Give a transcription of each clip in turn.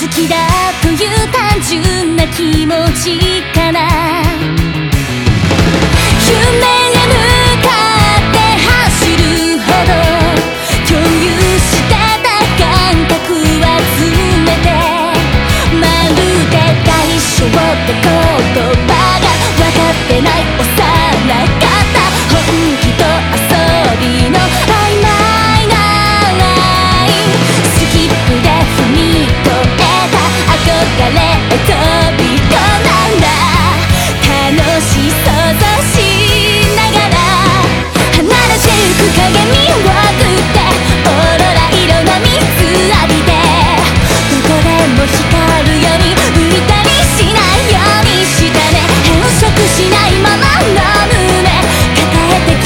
好きだという単純な気持ちから夢眠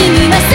君は